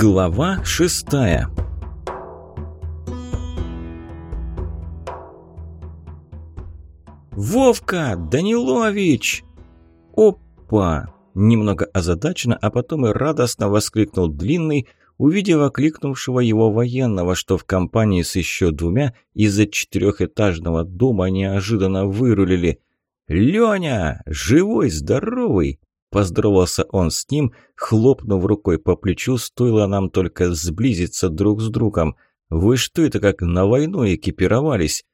Глава шестая «Вовка! Данилович!» «Опа!» Немного озадаченно, а потом и радостно воскликнул Длинный, увидев окликнувшего его военного, что в компании с еще двумя из-за четырехэтажного дома неожиданно вырулили. «Леня! Живой, здоровый!» Поздоровался он с ним, хлопнув рукой по плечу, стоило нам только сблизиться друг с другом. «Вы что это как на войну экипировались?»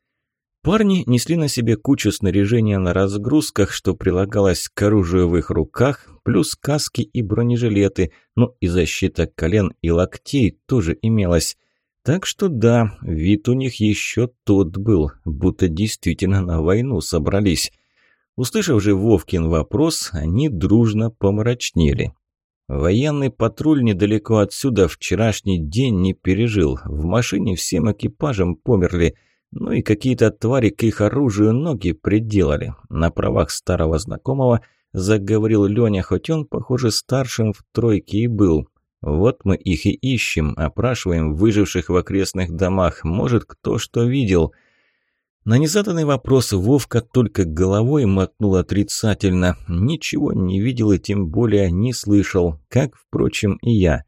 Парни несли на себе кучу снаряжения на разгрузках, что прилагалось к оружию в их руках, плюс каски и бронежилеты, ну и защита колен и локтей тоже имелась. Так что да, вид у них еще тот был, будто действительно на войну собрались. Услышав же Вовкин вопрос, они дружно помрачнели. Военный патруль недалеко отсюда вчерашний день не пережил. В машине всем экипажем померли. Ну и какие-то твари к их оружию ноги приделали. На правах старого знакомого заговорил Леня, хоть он, похоже, старшим в тройке и был. Вот мы их и ищем, опрашиваем выживших в окрестных домах. Может, кто что видел – на незаданный вопрос Вовка только головой мотнул отрицательно. Ничего не видел и тем более не слышал, как, впрочем, и я.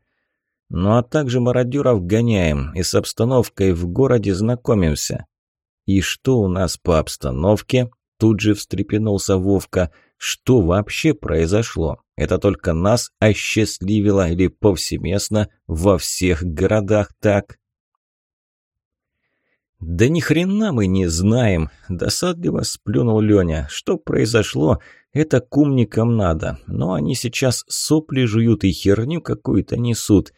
Ну а также мародеров гоняем и с обстановкой в городе знакомимся. И что у нас по обстановке? Тут же встрепенулся Вовка. Что вообще произошло? Это только нас осчастливило или повсеместно во всех городах так? «Да ни хрена мы не знаем!» – досадливо сплюнул Леня. «Что произошло, это кумникам надо, но они сейчас сопли жуют и херню какую-то несут.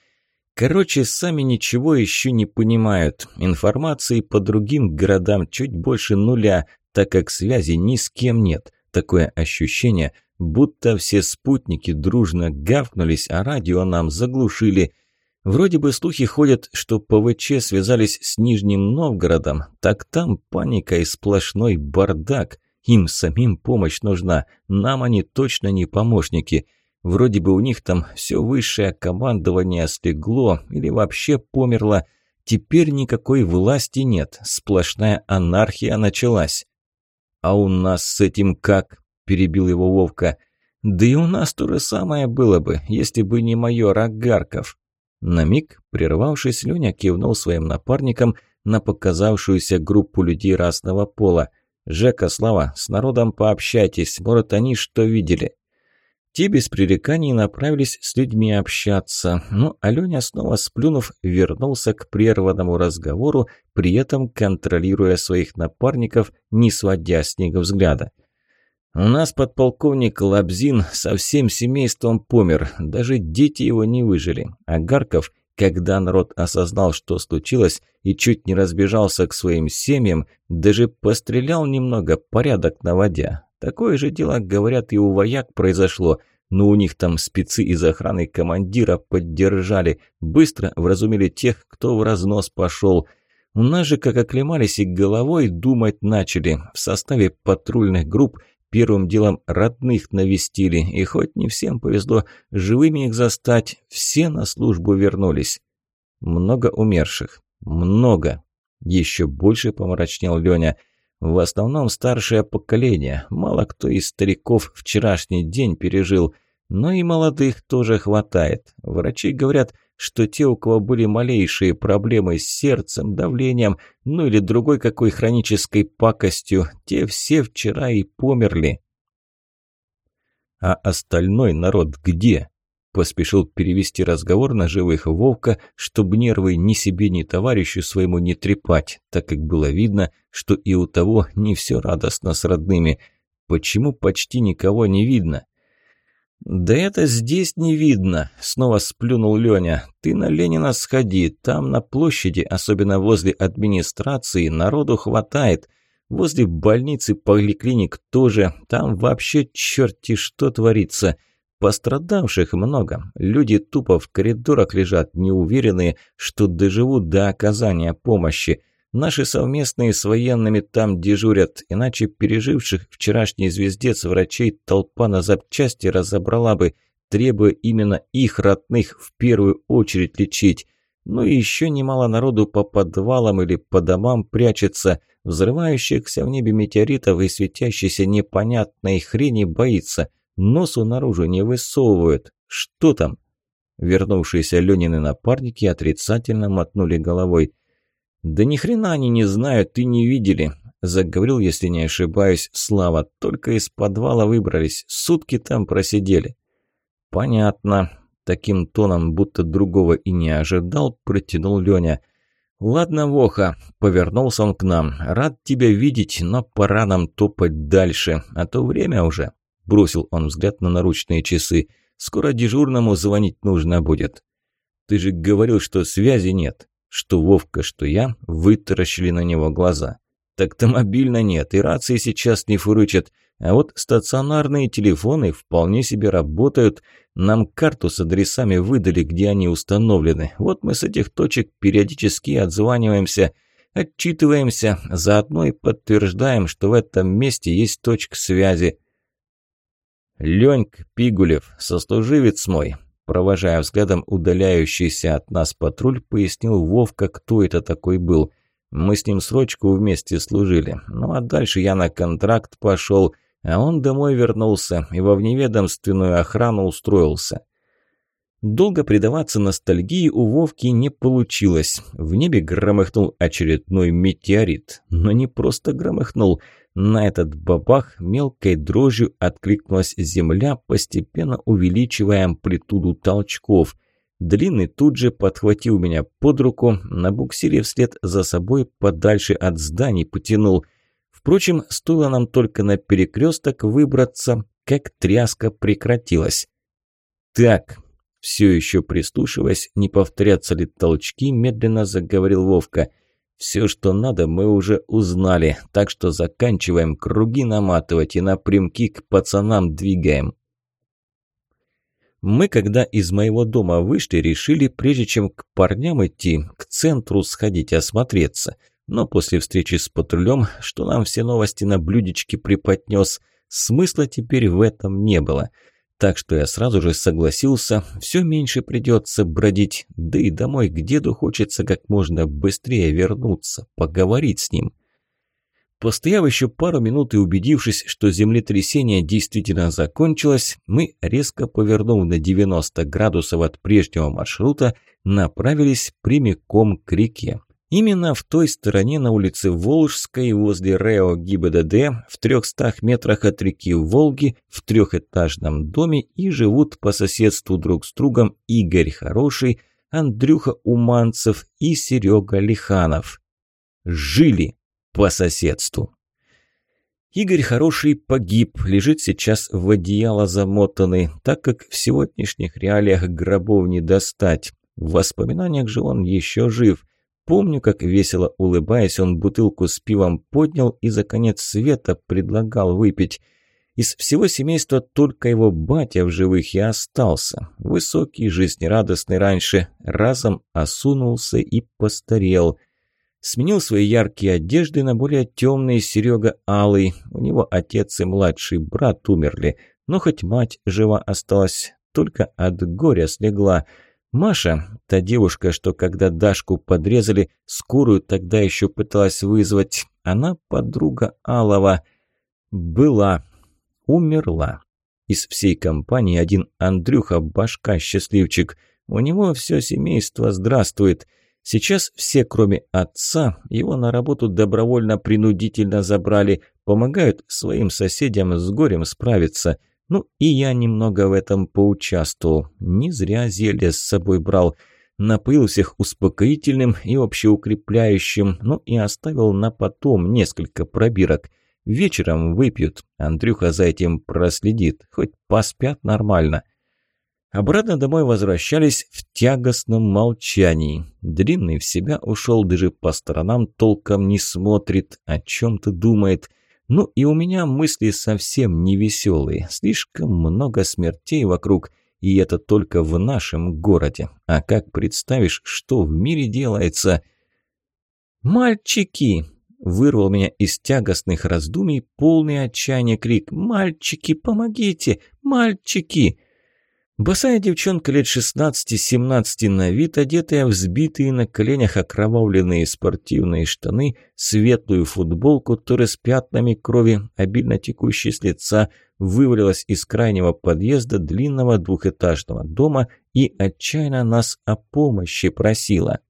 Короче, сами ничего еще не понимают. Информации по другим городам чуть больше нуля, так как связи ни с кем нет. Такое ощущение, будто все спутники дружно гавкнулись, а радио нам заглушили – Вроде бы слухи ходят, что ПВЧ связались с Нижним Новгородом, так там паника и сплошной бардак. Им самим помощь нужна, нам они точно не помощники. Вроде бы у них там все высшее командование слегло или вообще померло. Теперь никакой власти нет, сплошная анархия началась. «А у нас с этим как?» – перебил его Вовка. «Да и у нас то же самое было бы, если бы не майор Агарков. На миг, прервавшись, Леня кивнул своим напарникам на показавшуюся группу людей разного пола. «Жека, Слава, с народом пообщайтесь, может, они что видели?» Те без пререканий направились с людьми общаться, но Аленя, снова сплюнув, вернулся к прерванному разговору, при этом контролируя своих напарников, не сводя с них взгляда. У нас подполковник Лабзин со всем семейством помер, даже дети его не выжили. А Гарков, когда народ осознал, что случилось, и чуть не разбежался к своим семьям, даже пострелял немного, порядок наводя. Такое же дело, говорят, и у вояк произошло, но у них там спецы из охраны командира поддержали, быстро вразумили тех, кто в разнос пошел. У нас же, как оклемались и головой думать начали, в составе патрульных групп Первым делом родных навестили, и хоть не всем повезло живыми их застать, все на службу вернулись. Много умерших. Много. Еще больше помрачнел Леня. В основном старшее поколение. Мало кто из стариков вчерашний день пережил. Но и молодых тоже хватает. Врачи говорят, что те, у кого были малейшие проблемы с сердцем, давлением, ну или другой какой хронической пакостью, те все вчера и померли. А остальной народ где? Поспешил перевести разговор на живых Вовка, чтобы нервы ни себе, ни товарищу своему не трепать, так как было видно, что и у того не все радостно с родными. Почему почти никого не видно? «Да это здесь не видно», — снова сплюнул Леня. «Ты на Ленина сходи, там на площади, особенно возле администрации, народу хватает. Возле больницы, поликлиник тоже, там вообще черти что творится. Пострадавших много, люди тупо в коридорах лежат, неуверенные, что доживут до оказания помощи». Наши совместные с военными там дежурят, иначе переживших вчерашний звездец врачей толпа на запчасти разобрала бы. требуя именно их родных в первую очередь лечить. Ну и еще немало народу по подвалам или по домам прячется, взрывающихся в небе метеоритов и светящейся непонятной хрени боится, носу наружу не высовывают. Что там? Вернувшиеся Ленины напарники отрицательно мотнули головой. «Да ни хрена они не знают и не видели», – заговорил, если не ошибаюсь, Слава. «Только из подвала выбрались, сутки там просидели». «Понятно», Таким тоном, будто другого и не ожидал, протянул Леня. «Ладно, Воха», — повернулся он к нам. «Рад тебя видеть, но пора нам топать дальше, а то время уже». Бросил он взгляд на наручные часы. «Скоро дежурному звонить нужно будет». «Ты же говорил, что связи нет». Что Вовка, что я вытаращили на него глаза. «Так-то мобильно нет, и рации сейчас не фурычат. А вот стационарные телефоны вполне себе работают. Нам карту с адресами выдали, где они установлены. Вот мы с этих точек периодически отзваниваемся, отчитываемся, заодно и подтверждаем, что в этом месте есть точка связи. Леньк Пигулев, сослуживец мой, провожая взглядом удаляющийся от нас патруль, пояснил Вовка, кто это такой был. Мы с ним срочку вместе служили. Ну а дальше я на контракт пошел – а он домой вернулся и во вневедомственную охрану устроился. Долго предаваться ностальгии у Вовки не получилось. В небе громыхнул очередной метеорит. Но не просто громыхнул. На этот бабах мелкой дрожью откликнулась земля, постепенно увеличивая амплитуду толчков. Длинный тут же подхватил меня под руку, на буксире вслед за собой подальше от зданий потянул – Впрочем, стоило нам только на перекресток выбраться, как тряска прекратилась. «Так», все еще прислушиваясь, не повторятся ли толчки, медленно заговорил Вовка. «Все, что надо, мы уже узнали, так что заканчиваем круги наматывать и напрямки к пацанам двигаем». Мы, когда из моего дома вышли, решили, прежде чем к парням идти, к центру сходить осмотреться – но после встречи с патрулем, что нам все новости на блюдечке преподнес, смысла теперь в этом не было. Так что я сразу же согласился, все меньше придется бродить, да и домой к деду хочется как можно быстрее вернуться, поговорить с ним. Постояв еще пару минут и убедившись, что землетрясение действительно закончилось, мы, резко повернув на 90 градусов от прежнего маршрута, направились прямиком к реке. Именно в той стороне на улице Волжской, возле РЭО ГИБДД, в трехстах метрах от реки Волги, в трехэтажном доме и живут по соседству друг с другом Игорь Хороший, Андрюха Уманцев и Серега Лиханов. Жили по соседству. Игорь Хороший погиб, лежит сейчас в одеяло замотанный, так как в сегодняшних реалиях гробов не достать. В воспоминаниях же он еще жив – Помню, как весело улыбаясь, он бутылку с пивом поднял и за конец света предлагал выпить. Из всего семейства только его батя в живых и остался. Высокий, жизнерадостный раньше, разом осунулся и постарел. Сменил свои яркие одежды на более темные Серега Алый. У него отец и младший брат умерли, но хоть мать жива осталась, только от горя слегла – Маша, та девушка, что когда Дашку подрезали, скорую тогда еще пыталась вызвать, она подруга Алова. Была. Умерла. Из всей компании один Андрюха, башка счастливчик. У него все семейство здравствует. Сейчас все, кроме отца, его на работу добровольно-принудительно забрали, помогают своим соседям с горем справиться. Ну и я немного в этом поучаствовал. Не зря зелье с собой брал. Напоил всех успокоительным и общеукрепляющим, ну и оставил на потом несколько пробирок. Вечером выпьют, Андрюха за этим проследит, хоть поспят нормально. Обратно домой возвращались в тягостном молчании. Длинный в себя ушел, даже по сторонам толком не смотрит, о чем-то думает. Ну и у меня мысли совсем не веселые. Слишком много смертей вокруг, и это только в нашем городе. А как представишь, что в мире делается? «Мальчики!» – вырвал меня из тягостных раздумий полный отчаяния крик. «Мальчики, помогите! Мальчики!» Босая девчонка лет 16-17 на вид, одетая в сбитые на коленях окровавленные спортивные штаны, светлую футболку, то с пятнами крови, обильно текущей с лица, вывалилась из крайнего подъезда длинного двухэтажного дома и отчаянно нас о помощи просила.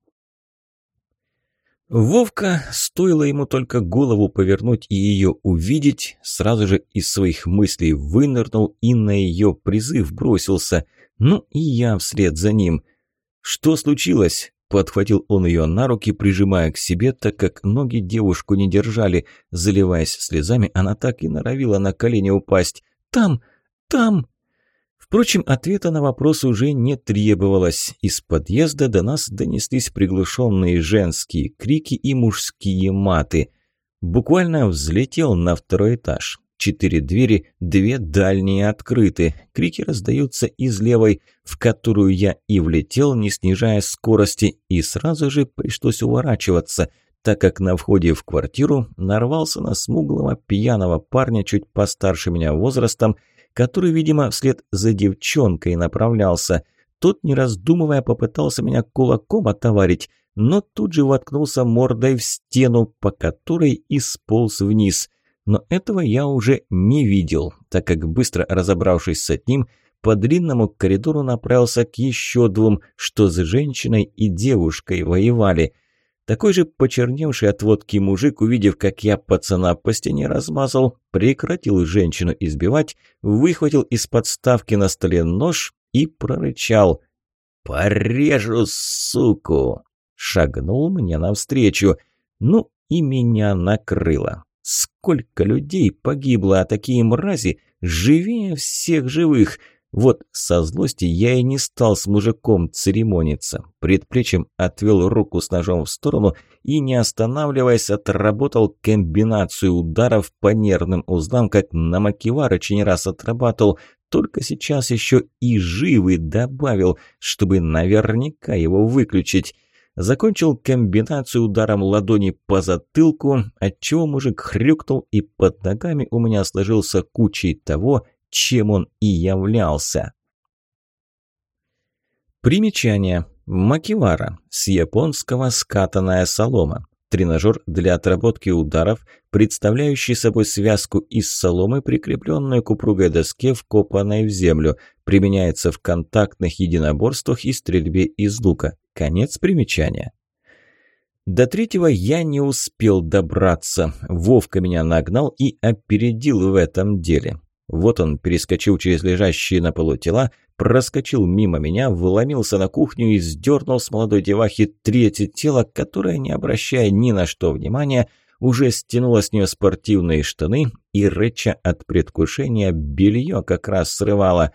Вовка, стоило ему только голову повернуть и ее увидеть, сразу же из своих мыслей вынырнул и на ее призыв бросился. Ну и я вслед за ним. «Что случилось?» Подхватил он ее на руки, прижимая к себе, так как ноги девушку не держали. Заливаясь слезами, она так и норовила на колени упасть. «Там! Там!» Впрочем, ответа на вопрос уже не требовалось. Из подъезда до нас донеслись приглушенные женские крики и мужские маты. Буквально взлетел на второй этаж. Четыре двери, две дальние открыты. Крики раздаются из левой, в которую я и влетел, не снижая скорости, и сразу же пришлось уворачиваться, так как на входе в квартиру нарвался на смуглого пьяного парня чуть постарше меня возрастом, который, видимо, вслед за девчонкой направлялся. Тот, не раздумывая, попытался меня кулаком отоварить, но тут же воткнулся мордой в стену, по которой и сполз вниз. Но этого я уже не видел, так как, быстро разобравшись с одним, по длинному коридору направился к еще двум, что с женщиной и девушкой воевали – такой же почерневший от водки мужик, увидев, как я пацана по стене размазал, прекратил женщину избивать, выхватил из подставки на столе нож и прорычал «Порежу, суку!» Шагнул мне навстречу. Ну и меня накрыло. Сколько людей погибло, а такие мрази живее всех живых – вот со злости я и не стал с мужиком церемониться. Предплечьем отвел руку с ножом в сторону и, не останавливаясь, отработал комбинацию ударов по нервным узлам, как на Макиварыче не раз отрабатывал, только сейчас еще и живый добавил, чтобы наверняка его выключить. Закончил комбинацию ударом ладони по затылку, отчего мужик хрюкнул, и под ногами у меня сложился кучей того, чем он и являлся. Примечание. Макивара. С японского скатанная солома. Тренажер для отработки ударов, представляющий собой связку из соломы, прикрепленную к упругой доске, вкопанной в землю. Применяется в контактных единоборствах и стрельбе из лука. Конец примечания. До третьего я не успел добраться. Вовка меня нагнал и опередил в этом деле. Вот он перескочил через лежащие на полу тела, проскочил мимо меня, вломился на кухню и сдернул с молодой девахи третье тело, которое, не обращая ни на что внимания, уже стянуло с нее спортивные штаны и, рыча от предвкушения, белье как раз срывало.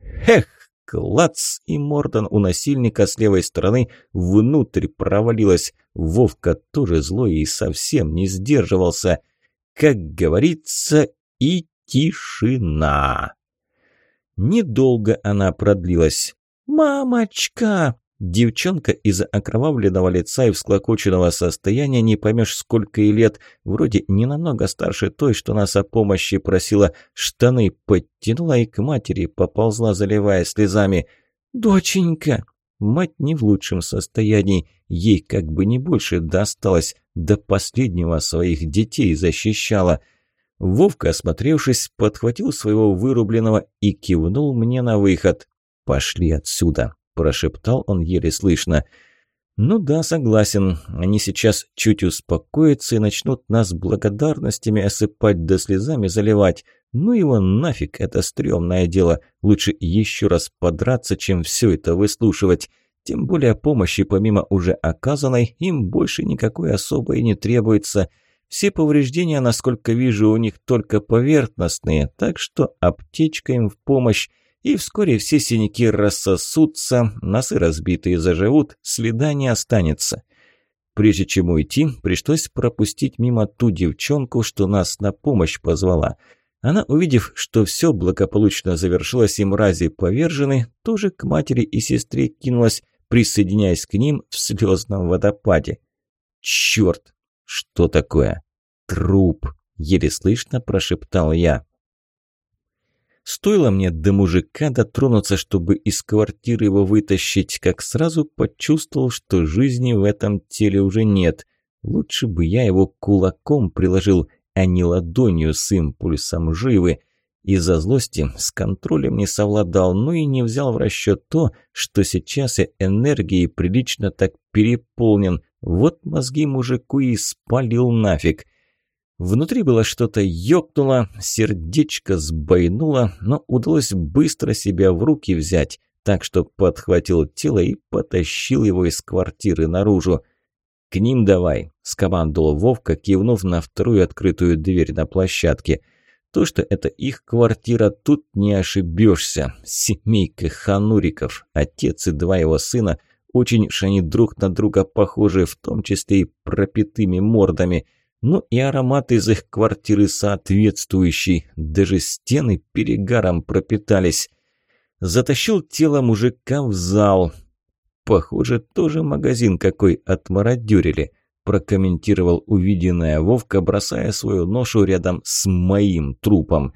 Эх! Клац! И Мордан у насильника с левой стороны внутрь провалилась. Вовка тоже злой и совсем не сдерживался. Как говорится, и Тишина. Недолго она продлилась. «Мамочка!» Девчонка из окровавленного лица и всклокоченного состояния, не поймешь сколько и лет, вроде не намного старше той, что нас о помощи просила, штаны подтянула и к матери поползла, заливая слезами. «Доченька!» Мать не в лучшем состоянии, ей как бы не больше досталось, до последнего своих детей защищала – Вовка, осмотревшись, подхватил своего вырубленного и кивнул мне на выход. «Пошли отсюда», – прошептал он еле слышно. «Ну да, согласен. Они сейчас чуть успокоятся и начнут нас благодарностями осыпать да слезами заливать. Ну его нафиг, это стрёмное дело. Лучше еще раз подраться, чем все это выслушивать. Тем более помощи, помимо уже оказанной, им больше никакой особой не требуется». Все повреждения, насколько вижу, у них только поверхностные, так что аптечка им в помощь, и вскоре все синяки рассосутся, носы разбитые заживут, следа не останется. Прежде чем уйти, пришлось пропустить мимо ту девчонку, что нас на помощь позвала. Она, увидев, что все благополучно завершилось и мрази повержены, тоже к матери и сестре кинулась, присоединяясь к ним в слезном водопаде. «Черт!» «Что такое?» «Труп», – еле слышно прошептал я. Стоило мне до мужика дотронуться, чтобы из квартиры его вытащить, как сразу почувствовал, что жизни в этом теле уже нет. Лучше бы я его кулаком приложил, а не ладонью с импульсом живы. Из-за злости с контролем не совладал, но и не взял в расчет то, что сейчас я энергией прилично так переполнен. Вот мозги мужику и спалил нафиг. Внутри было что-то ёкнуло, сердечко сбойнуло, но удалось быстро себя в руки взять, так что подхватил тело и потащил его из квартиры наружу. «К ним давай», – скомандовал Вовка, кивнув на вторую открытую дверь на площадке. То, что это их квартира, тут не ошибешься. Семейка хануриков, отец и два его сына, очень ж они друг на друга похожи, в том числе и пропитыми мордами – ну и аромат из их квартиры соответствующий, даже стены перегаром пропитались. Затащил тело мужика в зал. Похоже, тоже магазин какой отмародерили, прокомментировал увиденное Вовка, бросая свою ношу рядом с моим трупом.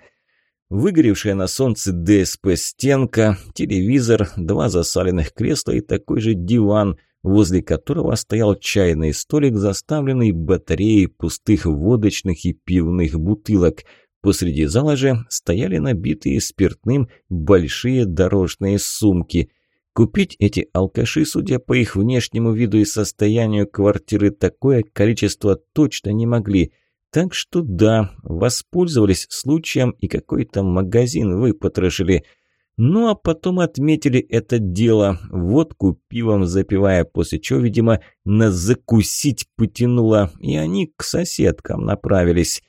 Выгоревшая на солнце ДСП-стенка, телевизор, два засаленных кресла и такой же диван – возле которого стоял чайный столик, заставленный батареей пустых водочных и пивных бутылок. Посреди зала же стояли набитые спиртным большие дорожные сумки. Купить эти алкаши, судя по их внешнему виду и состоянию квартиры, такое количество точно не могли. Так что да, воспользовались случаем и какой-то магазин выпотрошили – ну а потом отметили это дело, водку пивом запивая, после чего, видимо, на закусить потянуло, и они к соседкам направились.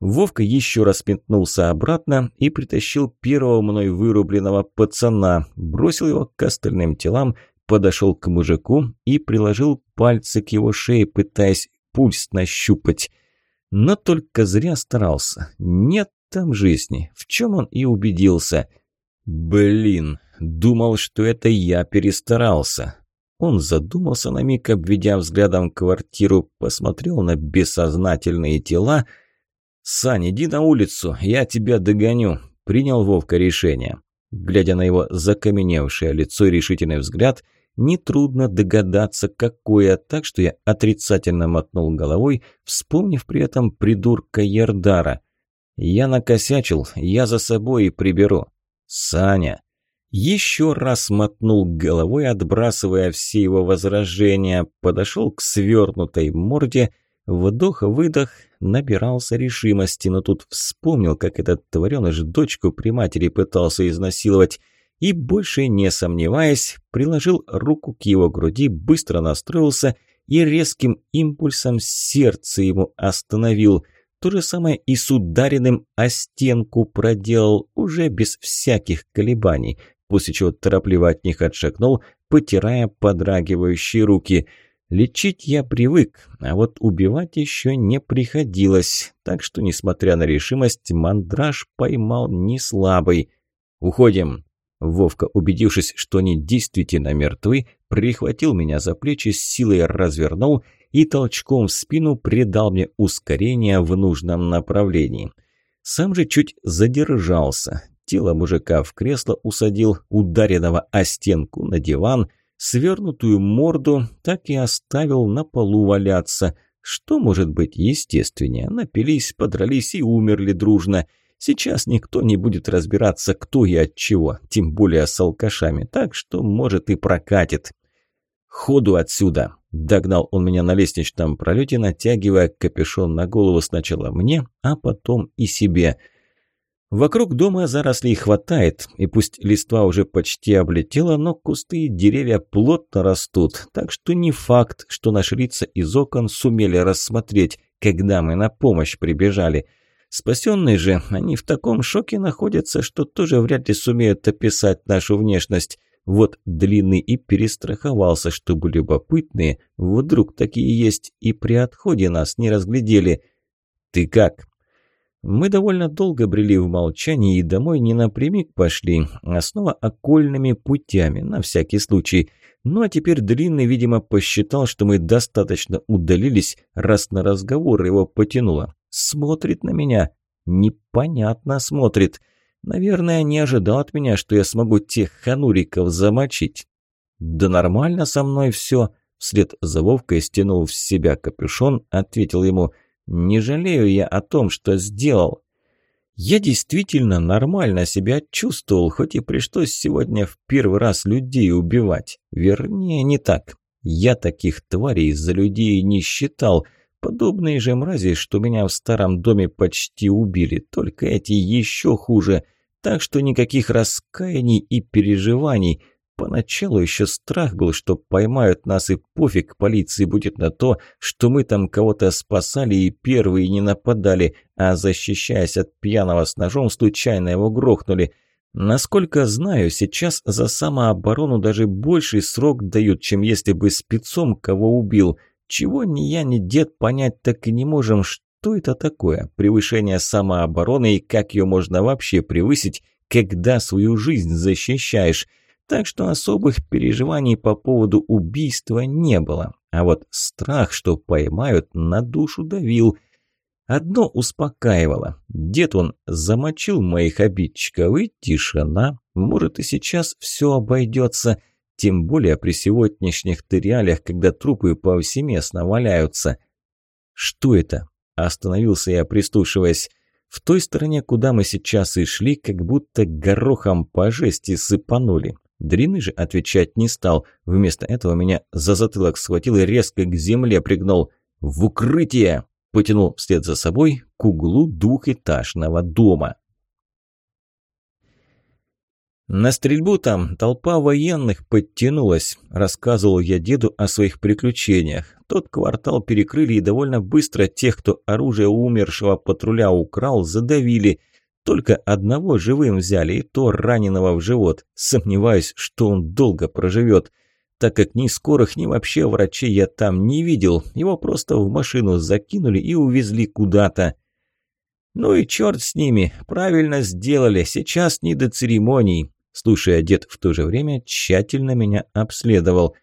Вовка еще раз пентнулся обратно и притащил первого мной вырубленного пацана, бросил его к остальным телам, подошел к мужику и приложил пальцы к его шее, пытаясь пульс нащупать. Но только зря старался. Нет там жизни, в чем он и убедился – «Блин, думал, что это я перестарался». Он задумался на миг, обведя взглядом квартиру, посмотрел на бессознательные тела. «Сань, иди на улицу, я тебя догоню», – принял Вовка решение. Глядя на его закаменевшее лицо и решительный взгляд, нетрудно догадаться, какое, так что я отрицательно мотнул головой, вспомнив при этом придурка Ярдара. «Я накосячил, я за собой и приберу». «Саня!» Еще раз мотнул головой, отбрасывая все его возражения, подошел к свернутой морде, вдох-выдох, набирался решимости, но тут вспомнил, как этот твареныш дочку при матери пытался изнасиловать, и, больше не сомневаясь, приложил руку к его груди, быстро настроился и резким импульсом сердце ему остановил – то же самое и с ударенным о стенку проделал, уже без всяких колебаний, после чего торопливо от них отшагнул, потирая подрагивающие руки. Лечить я привык, а вот убивать еще не приходилось, так что, несмотря на решимость, мандраж поймал не слабый. «Уходим!» Вовка, убедившись, что они действительно мертвы, прихватил меня за плечи, с силой развернул – и толчком в спину придал мне ускорение в нужном направлении. Сам же чуть задержался. Тело мужика в кресло усадил, ударенного о стенку на диван, свернутую морду так и оставил на полу валяться. Что может быть естественнее? Напились, подрались и умерли дружно. Сейчас никто не будет разбираться, кто и от чего, тем более с алкашами, так что, может, и прокатит. «Ходу отсюда!» Догнал он меня на лестничном пролете, натягивая капюшон на голову сначала мне, а потом и себе. Вокруг дома зарослей хватает, и пусть листва уже почти облетела, но кусты и деревья плотно растут, так что не факт, что наши лица из окон сумели рассмотреть, когда мы на помощь прибежали. Спасенные же, они в таком шоке находятся, что тоже вряд ли сумеют описать нашу внешность. Вот Длинный и перестраховался, чтобы любопытные, вдруг такие есть, и при отходе нас не разглядели. «Ты как?» Мы довольно долго брели в молчании и домой не напрямик пошли, а снова окольными путями, на всякий случай. Ну а теперь Длинный, видимо, посчитал, что мы достаточно удалились, раз на разговор его потянуло. Смотрит на меня. Непонятно смотрит. Наверное, не ожидал от меня, что я смогу тех хануриков замочить. Да нормально со мной все. Вслед за Вовкой стянул в себя капюшон, ответил ему, «Не жалею я о том, что сделал». Я действительно нормально себя чувствовал, хоть и пришлось сегодня в первый раз людей убивать. Вернее, не так. Я таких тварей за людей не считал. Подобные же мрази, что меня в старом доме почти убили, только эти еще хуже. Так что никаких раскаяний и переживаний – Поначалу еще страх был, что поймают нас и пофиг полиции будет на то, что мы там кого-то спасали и первые не нападали, а защищаясь от пьяного с ножом, случайно его грохнули. Насколько знаю, сейчас за самооборону даже больший срок дают, чем если бы спецом кого убил. Чего ни я, ни дед понять так и не можем, что это такое, превышение самообороны и как ее можно вообще превысить, когда свою жизнь защищаешь так что особых переживаний по поводу убийства не было. А вот страх, что поймают, на душу давил. Одно успокаивало. Дед он замочил моих обидчиков, и тишина. Может, и сейчас все обойдется. Тем более при сегодняшних реалиях, когда трупы повсеместно валяются. «Что это?» – остановился я, прислушиваясь. В той стороне, куда мы сейчас и шли, как будто горохом по жести сыпанули. Дрины же отвечать не стал. Вместо этого меня за затылок схватил и резко к земле пригнул. «В укрытие!» – потянул вслед за собой к углу двухэтажного дома. На стрельбу там толпа военных подтянулась. Рассказывал я деду о своих приключениях. Тот квартал перекрыли и довольно быстро тех, кто оружие умершего патруля украл, задавили. Только одного живым взяли, и то раненого в живот. Сомневаюсь, что он долго проживет. Так как ни скорых, ни вообще врачей я там не видел. Его просто в машину закинули и увезли куда-то. Ну и черт с ними, правильно сделали, сейчас не до церемоний. Слушая, дед в то же время тщательно меня обследовал.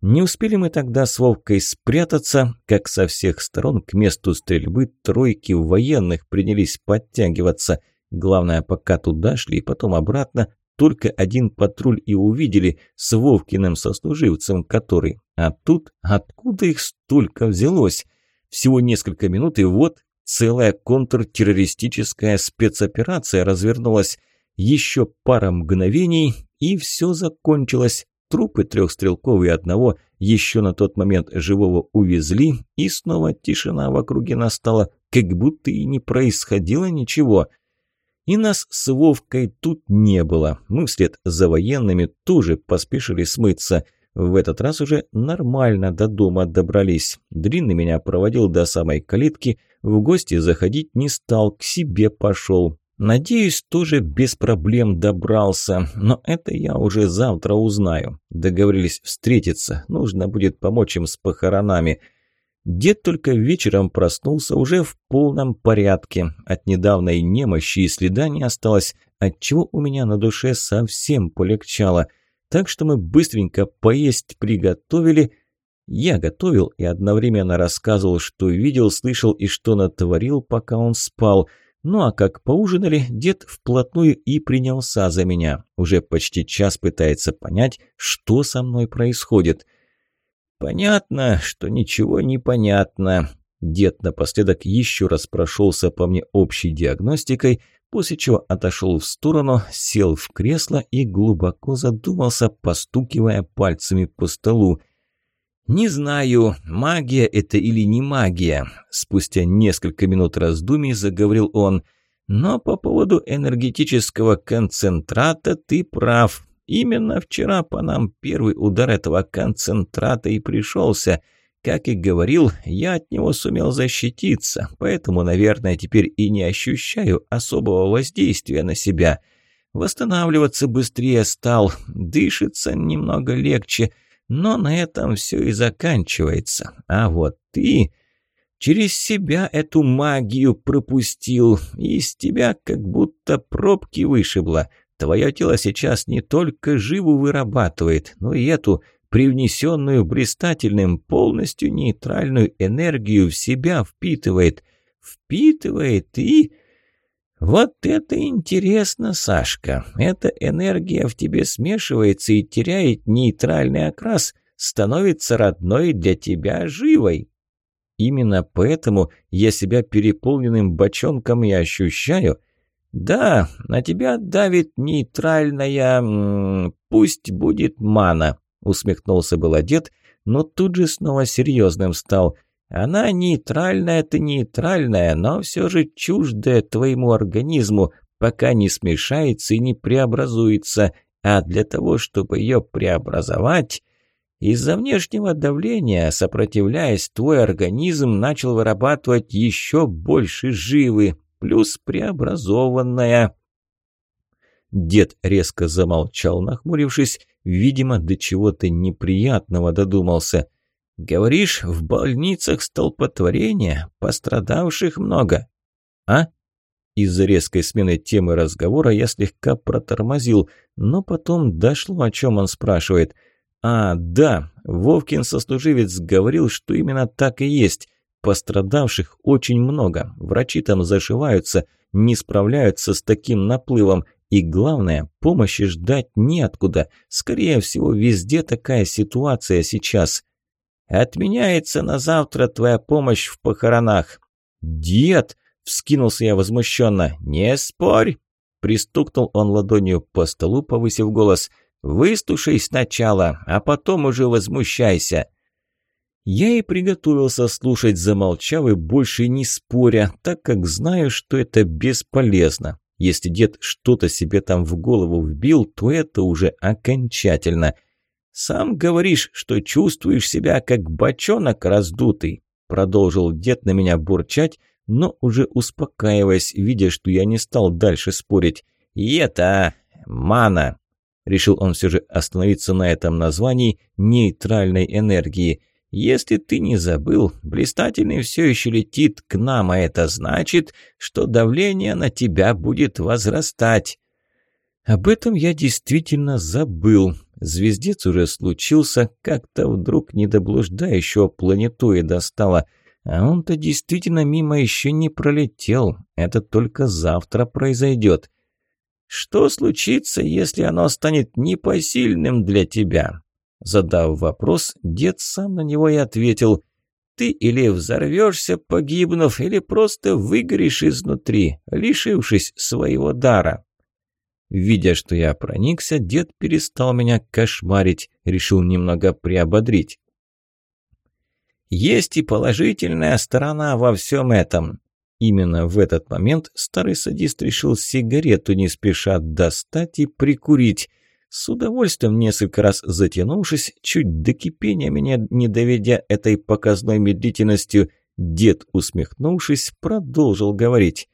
Не успели мы тогда с Вовкой спрятаться, как со всех сторон к месту стрельбы тройки военных принялись подтягиваться – Главное, пока туда шли и потом обратно, только один патруль и увидели с Вовкиным сослуживцем, который... А тут откуда их столько взялось? Всего несколько минут, и вот целая контртеррористическая спецоперация развернулась. Еще пара мгновений, и все закончилось. Трупы трех стрелков и одного еще на тот момент живого увезли, и снова тишина в округе настала, как будто и не происходило ничего – и нас с Вовкой тут не было. Мы вслед за военными тоже поспешили смыться. В этот раз уже нормально до дома добрались. Длинный меня проводил до самой калитки, в гости заходить не стал, к себе пошел. Надеюсь, тоже без проблем добрался, но это я уже завтра узнаю. Договорились встретиться, нужно будет помочь им с похоронами – Дед только вечером проснулся уже в полном порядке. От недавней немощи и следа не осталось, отчего у меня на душе совсем полегчало. Так что мы быстренько поесть приготовили. Я готовил и одновременно рассказывал, что видел, слышал и что натворил, пока он спал. Ну а как поужинали, дед вплотную и принялся за меня. Уже почти час пытается понять, что со мной происходит. «Понятно, что ничего не понятно». Дед напоследок еще раз прошелся по мне общей диагностикой, после чего отошел в сторону, сел в кресло и глубоко задумался, постукивая пальцами по столу. «Не знаю, магия это или не магия», – спустя несколько минут раздумий заговорил он. «Но по поводу энергетического концентрата ты прав. Именно вчера по нам первый удар этого концентрата и пришелся. Как и говорил, я от него сумел защититься, поэтому, наверное, теперь и не ощущаю особого воздействия на себя. Восстанавливаться быстрее стал, дышится немного легче, но на этом все и заканчивается. А вот ты через себя эту магию пропустил, и из тебя как будто пробки вышибло – Твое тело сейчас не только живу вырабатывает, но и эту привнесенную блистательным полностью нейтральную энергию в себя впитывает. Впитывает и... «Вот это интересно, Сашка. Эта энергия в тебе смешивается и теряет нейтральный окрас, становится родной для тебя живой». Именно поэтому я себя переполненным бочонком и ощущаю. Да, на тебя давит нейтральная... пусть будет мана, усмехнулся был одет, но тут же снова серьезным стал. Она нейтральная-то нейтральная, но все же чуждая твоему организму, пока не смешается и не преобразуется. А для того, чтобы ее преобразовать, из-за внешнего давления, сопротивляясь, твой организм начал вырабатывать еще больше живы, плюс преобразованная. Дед резко замолчал, нахмурившись, видимо, до чего-то неприятного додумался. «Говоришь, в больницах столпотворения, пострадавших много?» «А?» Из-за резкой смены темы разговора я слегка протормозил, но потом дошло, о чем он спрашивает. «А, да, Вовкин сослуживец говорил, что именно так и есть. Пострадавших очень много, врачи там зашиваются, не справляются с таким наплывом, и главное, помощи ждать неоткуда. Скорее всего, везде такая ситуация сейчас». Отменяется на завтра твоя помощь в похоронах. Дед, вскинулся я возмущенно. Не спорь, пристукнул он ладонью по столу, повысив голос. Выстушай сначала, а потом уже возмущайся. Я и приготовился слушать, замолчав и больше не споря, так как знаю, что это бесполезно. Если дед что-то себе там в голову вбил, то это уже окончательно. «Сам говоришь, что чувствуешь себя как бочонок раздутый», продолжил дед на меня бурчать, но уже успокаиваясь, видя, что я не стал дальше спорить. «И это... мана!» Решил он все же остановиться на этом названии нейтральной энергии. «Если ты не забыл, блистательный все еще летит к нам, а это значит, что давление на тебя будет возрастать». Об этом я действительно забыл. Звездец уже случился, как-то вдруг недоблуждающего планетоида стало. А он-то действительно мимо еще не пролетел. Это только завтра произойдет. Что случится, если оно станет непосильным для тебя? Задав вопрос, дед сам на него и ответил. Ты или взорвешься, погибнув, или просто выгоришь изнутри, лишившись своего дара. Видя, что я проникся, дед перестал меня кошмарить, решил немного приободрить. Есть и положительная сторона во всем этом. Именно в этот момент старый садист решил сигарету не спеша достать и прикурить. С удовольствием несколько раз затянувшись, чуть до кипения меня не доведя этой показной медлительностью, дед, усмехнувшись, продолжил говорить.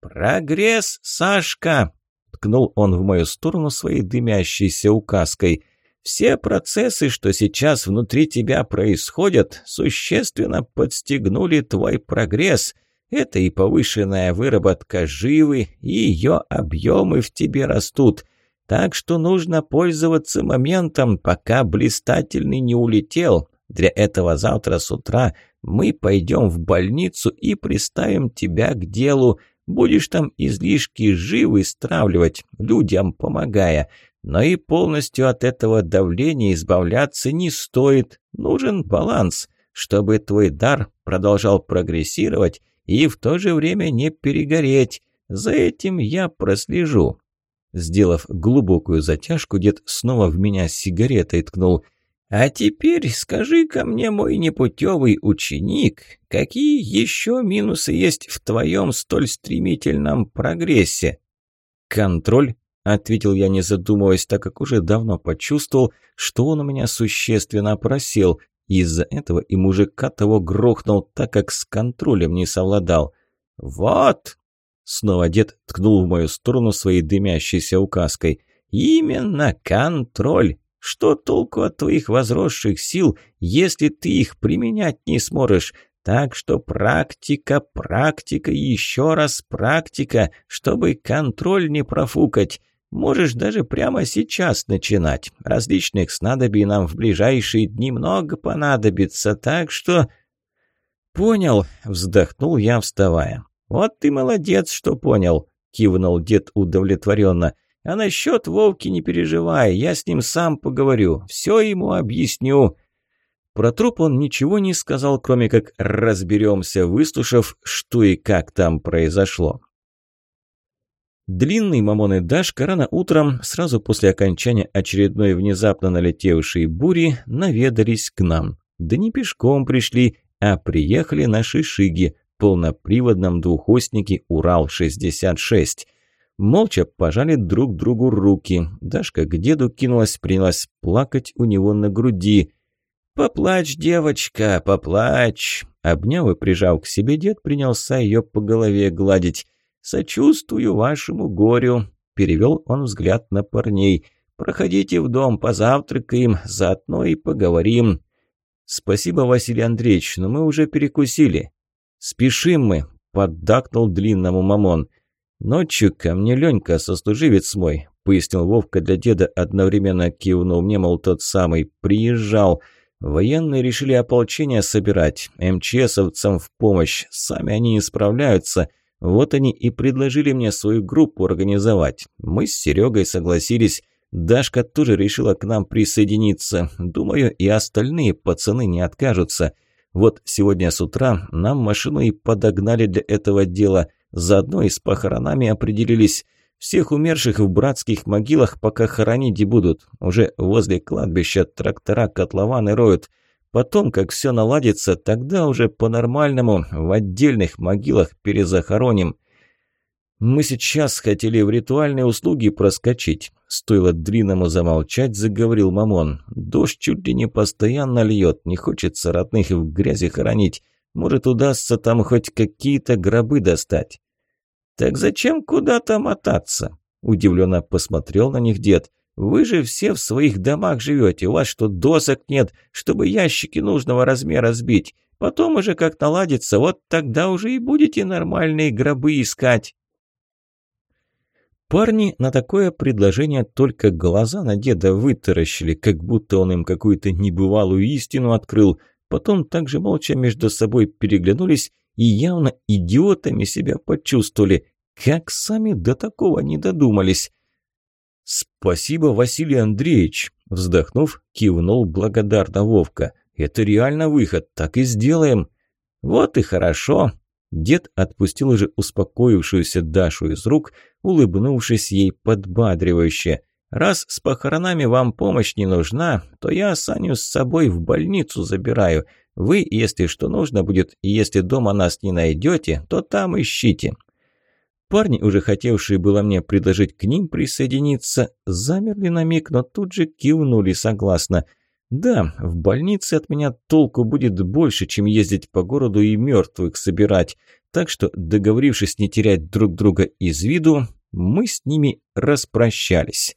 «Прогресс, Сашка! Ткнул он в мою сторону своей дымящейся указкой. «Все процессы, что сейчас внутри тебя происходят, существенно подстегнули твой прогресс. Это и повышенная выработка живы, и ее объемы в тебе растут. Так что нужно пользоваться моментом, пока блистательный не улетел. Для этого завтра с утра мы пойдем в больницу и приставим тебя к делу. Будешь там излишки живы стравливать, людям помогая. Но и полностью от этого давления избавляться не стоит. Нужен баланс, чтобы твой дар продолжал прогрессировать и в то же время не перегореть. За этим я прослежу». Сделав глубокую затяжку, дед снова в меня сигаретой ткнул – а теперь скажи-ка мне, мой непутевый ученик, какие еще минусы есть в твоем столь стремительном прогрессе? Контроль, ответил я, не задумываясь, так как уже давно почувствовал, что он у меня существенно просел. Из-за этого и мужика того грохнул, так как с контролем не совладал. «Вот!» Снова дед ткнул в мою сторону своей дымящейся указкой. «Именно контроль! Что толку от твоих возросших сил, если ты их применять не сможешь? Так что практика, практика, еще раз практика, чтобы контроль не профукать. Можешь даже прямо сейчас начинать. Различных снадобий нам в ближайшие дни много понадобится, так что...» «Понял», — вздохнул я, вставая. «Вот ты молодец, что понял. – кивнул дед удовлетворенно. «А насчет Вовки не переживай, я с ним сам поговорю, все ему объясню». Про труп он ничего не сказал, кроме как «разберемся», выслушав, что и как там произошло. Длинный Мамон и Дашка рано утром, сразу после окончания очередной внезапно налетевшей бури, наведались к нам. Да не пешком пришли, а приехали на Шишиге, полноприводном двухоснике «Урал-66». Молча пожали друг другу руки. Дашка к деду кинулась, принялась плакать у него на груди. «Поплачь, девочка, поплачь!» Обняв и прижав к себе, дед принялся ее по голове гладить. «Сочувствую вашему горю», – перевел он взгляд на парней. «Проходите в дом, позавтракаем, заодно и поговорим». «Спасибо, Василий Андреевич, но мы уже перекусили». «Спешим мы», – поддакнул длинному мамон. «Ночью ко мне Ленька, сослуживец мой», – пояснил Вовка для деда, одновременно кивнул мне, мол, тот самый, приезжал. Военные решили ополчение собирать, МЧСовцам в помощь, сами они не справляются. Вот они и предложили мне свою группу организовать. Мы с Серегой согласились. Дашка тоже решила к нам присоединиться. Думаю, и остальные пацаны не откажутся. Вот сегодня с утра нам машину и подогнали для этого дела. Заодно и с похоронами определились. Всех умерших в братских могилах пока хоронить и будут. Уже возле кладбища трактора котлованы роют. Потом, как все наладится, тогда уже по-нормальному в отдельных могилах перезахороним. Мы сейчас хотели в ритуальные услуги проскочить. Стоило длинному замолчать, заговорил Мамон. Дождь чуть ли не постоянно льет, не хочется родных в грязи хоронить. Может, удастся там хоть какие-то гробы достать. «Так зачем куда-то мотаться?» Удивленно посмотрел на них дед. Вы же все в своих домах живете, у вас что, досок нет, чтобы ящики нужного размера сбить? Потом уже как наладится, вот тогда уже и будете нормальные гробы искать». Парни на такое предложение только глаза на деда вытаращили, как будто он им какую-то небывалую истину открыл. Потом также молча между собой переглянулись и явно идиотами себя почувствовали. Как сами до такого не додумались? «Спасибо, Василий Андреевич!» Вздохнув, кивнул благодарно Вовка. «Это реально выход, так и сделаем!» «Вот и хорошо!» Дед отпустил уже успокоившуюся Дашу из рук, улыбнувшись ей подбадривающе. «Раз с похоронами вам помощь не нужна, то я Саню с собой в больницу забираю. Вы, если что нужно будет, и если дома нас не найдете, то там ищите. Парни, уже хотевшие было мне предложить к ним присоединиться, замерли на миг, но тут же кивнули согласно. Да, в больнице от меня толку будет больше, чем ездить по городу и мертвых собирать. Так что, договорившись не терять друг друга из виду, мы с ними распрощались.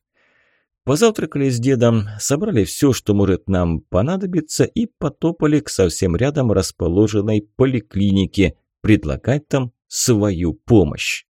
Позавтракали с дедом, собрали все, что может нам понадобиться, и потопали к совсем рядом расположенной поликлинике, предлагать там свою помощь.